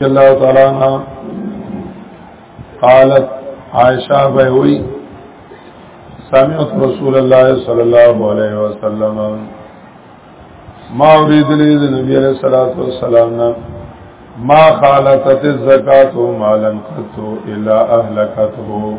الله تعالی عنہ قالت عائشہ بہوئی سمعت رسول الله صلی الله علیه وسلم ما اوریدلی د نبی علیہ الصلوۃ والسلام نه ما خالتت الزکات مالا قط الا اهلكته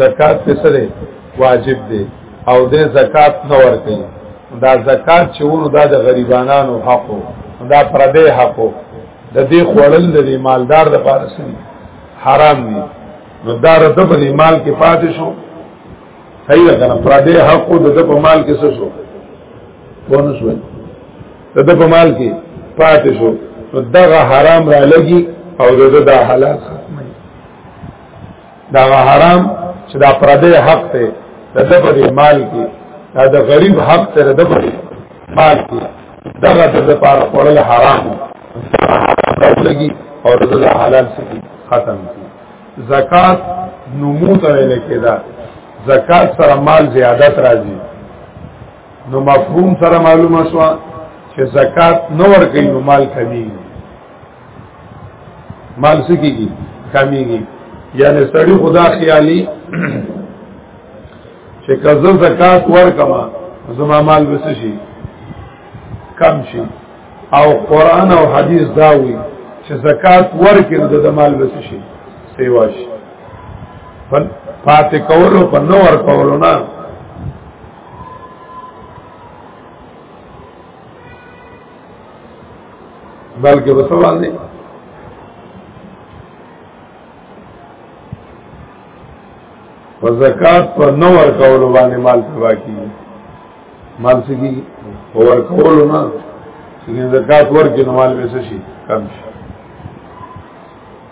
زکات په سره واجب دی او د زکات نه ورکي دا زکات چې ورو دا د غریبانو حق دا پردې حق د دې خوړل د مالدار د پاره سړي حرام دي نو دا رد په مال کې پاتې شو صحیح ده کنه پردې حق د د په مال کې څه شو ونه شو د د په مال کې پاتې شو نو دغه حرام را لګي او د د حلال ختم دا حرام چې دا پردې حق ته د دبر مال کې دا د غریب حق ته د دبر مال کې دا د لپاره خورل حرام لګي او د حلال سکی ختم کی زکات نمو ته لیکي دا زکات سره مال زیادت راځي نو مفهوم سره معلومه شو چې زکات نور کوي نو مال کمیږي مال سکی کی کمی گی یعنی سڑی خدا خیالی چې کزه زکات ورکما زما مال وسشي کم شي او قران او حديث دا وي چې زکات ورکې نو د مال وسشي سیواش پات کولو په نو ور کولو نه بلکې په سوال دی په زکات په نو ور کول باندې مال تبا کی مال سګي ور کول نه چې زکات ورکې نو مال به شي کم شي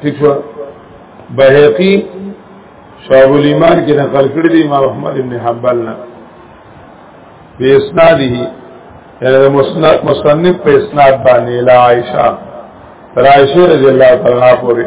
ٹھیک شو بهقي شعب الایمان کې نقل کړی دی امام احمد ابن حنبل نه په اسناده یعنی مسند مصنف په اسناد باندې لا عائشہ عائشہ رضی الله تعالی عنها پورې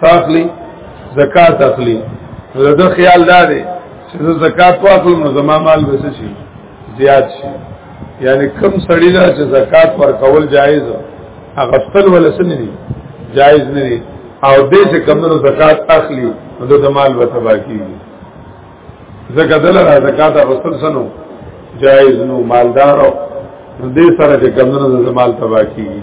ساخلی زکات اخلی نو د خیال دا دی چې زه زکات واخلم نو زما مال به شي زیات شي یعنی کم سړی دا چې زکات ورکول جایز هغه خپل ولا سنني جایز نه دی او دې چې کمنو زکات اخلي نو د مال به تبا کیږي زکات دل را زکات اخلي سنو جایز نو مالدار او دې سره چې کمنو د مال تبا کیږي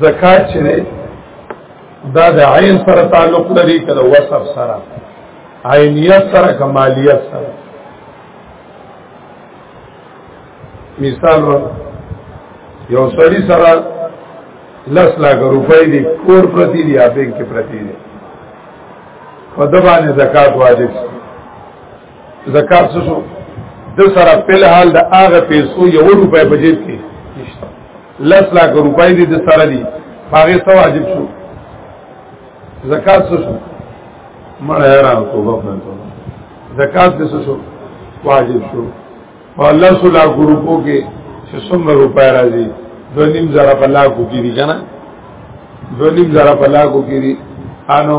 زکات چې دا د عین سره تعلق لري کله وصف سره عینیت سره کمالیت سره مثال یو سړی سره لس لاکھ روپۍ دی کور پرتی دی اپین کې پرتی دی په دبانې زکات واجب زکات څه شو د سره په حال د هغه پیسو یو روپۍ په جیب کې نشته لس لاک روپۍ دي د سره دي هغه څه واجب شو زکات څه شو مړ حیران توبه پنځو زکات څه شو واجب شو او الله سو لاک روپو کې چې څومره روپۍ راځي دو نیم زره په لاکو کې دي کنه دو نیم زره په لاکو کې دي انو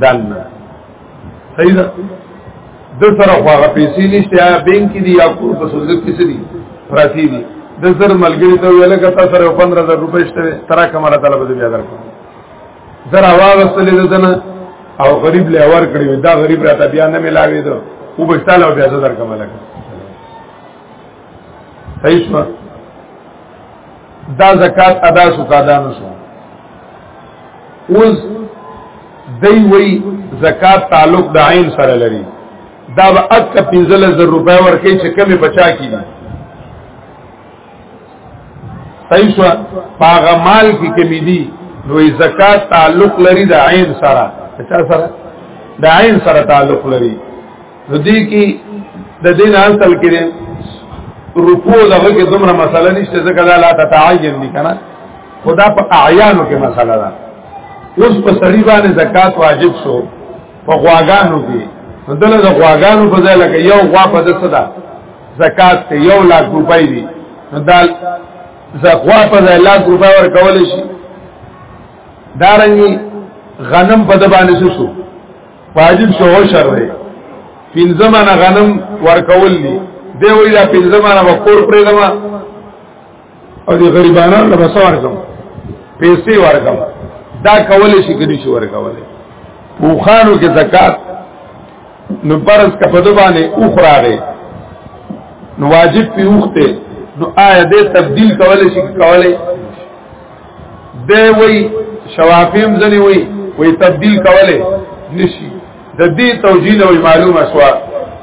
دال نه صحیح ده د سره خو هغه پیسې نشته یا بانک دی یا کور په صندوق کې سړي پراتی دي د سر ملګری ته ویل کته سره 15000 روپۍ شته ترا کمره طلب دې بیا درکو زرا واغستلې دنه او غریب له ور کړی دا غریب راته بیا نه ملاوي دو او بشتاله بیا زر کمله صحیح شو دا زکات ادا شو کا دانو شو اوس دی وی زکات تعلق د عین سره لري دا به اک 15000 روپۍ ورکې چې کمی بچا کی دي صحیح شو پاغه مال کی کمی دي نو زکات تعلق لري د عین سره چا سره د عین سره تعلق لري نو دې کې د دین اصل کې رکوع دغه کې دومره مسله نشته ځکه دا لا تتعین دي کنه خدا په اعیانو کې مسله ده اوس په سړي باندې زکات واجب شو په غواګانو کې دله د غواګانو په ځای لکه یو غوا په دسه ده زکات ته یو لاک روپۍ دي دا زغوا په ځای لاک روپۍ ورکول شي دارنګي غنم په د باندې شو واجب شو شر دی پنځمانه غنم ورکول دي دی ویلا پنځمانه وکور پرې دما او دي غریبانو له بسوار کوم پیسې ورکم دا کولې شي کني شي ورکولې پوخانو کې زکات نو پرز کپدو باندې اوخراغه نو واجب پی اوخته نو آیا دې تبديل کولې شي کولې دې وای شوافیم ځنی وای وای تبديل کولې نشي د دې توجیه وای معلومه شو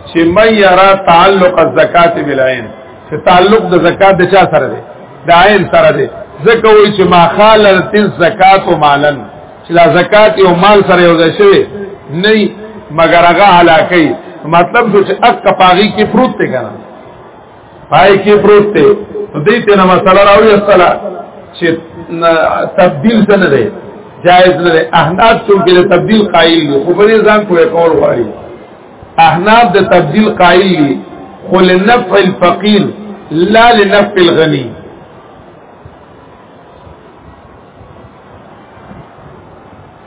چې مې یرا تعلق الزکات بالعين چې تعلق د زکات د چا سره دی د عین سره دی ځکه وایي چې ما خال تل زکات او مالن چې دا زکات او مال سره یو ځای شوی نه مگر هغه علاقه مطلب شو چې اک کپاغي کې پروت دی کنه پای کې پروت دی نو دې ته نه مسله راوي اصله چې تبديل څه نه دی جائز نه دی احناف څو کې تبديل قائل دي خو په دې ځان کوی کول غواړي احناف د تبديل قائل دي خو لنفع الفقير لا لنفع الغني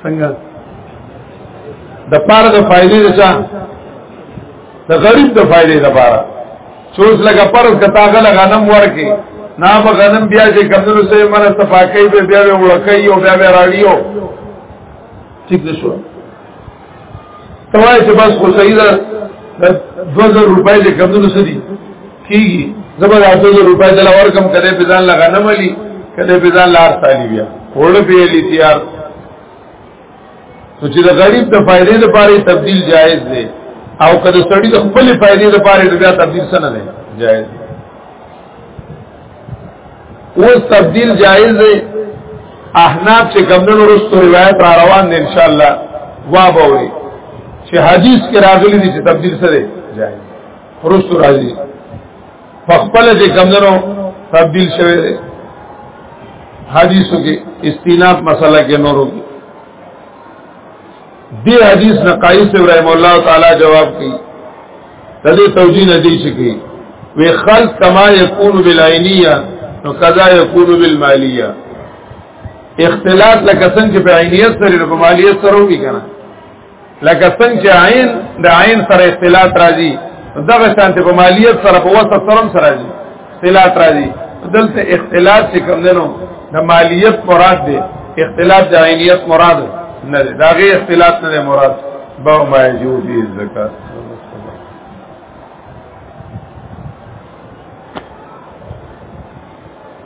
څنګه د پاره د فائدې د چا د غریب د فائدې د پاره چوس لګه پر کتا غل غنم ورکي نا په غنم بیا چې کمنو سه منه صفاکې به بیا وړکې او بیا راړیو ٹھیک نشو توای چې بس خو صحیح ده 2000 روپۍ دې کمونه سدي کیږي زبر 2000 روپۍ دلا ورکم کړي په ځان لګا نه ملي کله په ځان لار ثاني بیا وړ په لې تیار نو چې د غریب د فائدې لپاره تبديل جائز دی او کله سړی د خپل فائدې لپاره بیا تبديل سره نه دی جائز دی اوس تبديل جائز دی احناف چې کمنو رستو روایت را روان دي ان شاء الله وا بوري چې حدیث کې راغلي دي چې تبديل څه دی جائز رستو راځي فخپل چې کمنو تبديل شوی دی حدیثو کې استیناف مسله کې نورو کې دی حدیث نقایص ابراهيم الله تعالی جواب کوي دې توجیه نه دی چې کی وی خلق کما یکون بالعینیه نو قضا یکون بالمالیه اختلاط لکه څنګه په عینیت سره په مالیت سره وی کنه لکه څنګه چې عین د عین سره اختلاط راځي دغه شانته په مالیت سره په وسط سره راځي اختلاط راځي دلته اختلاط چې کوم دنو د مالیت مراد دی اختلاط د عینیت مراد نه دی دا غي اختلاط نه دی مراد با ما یجو فی الزکات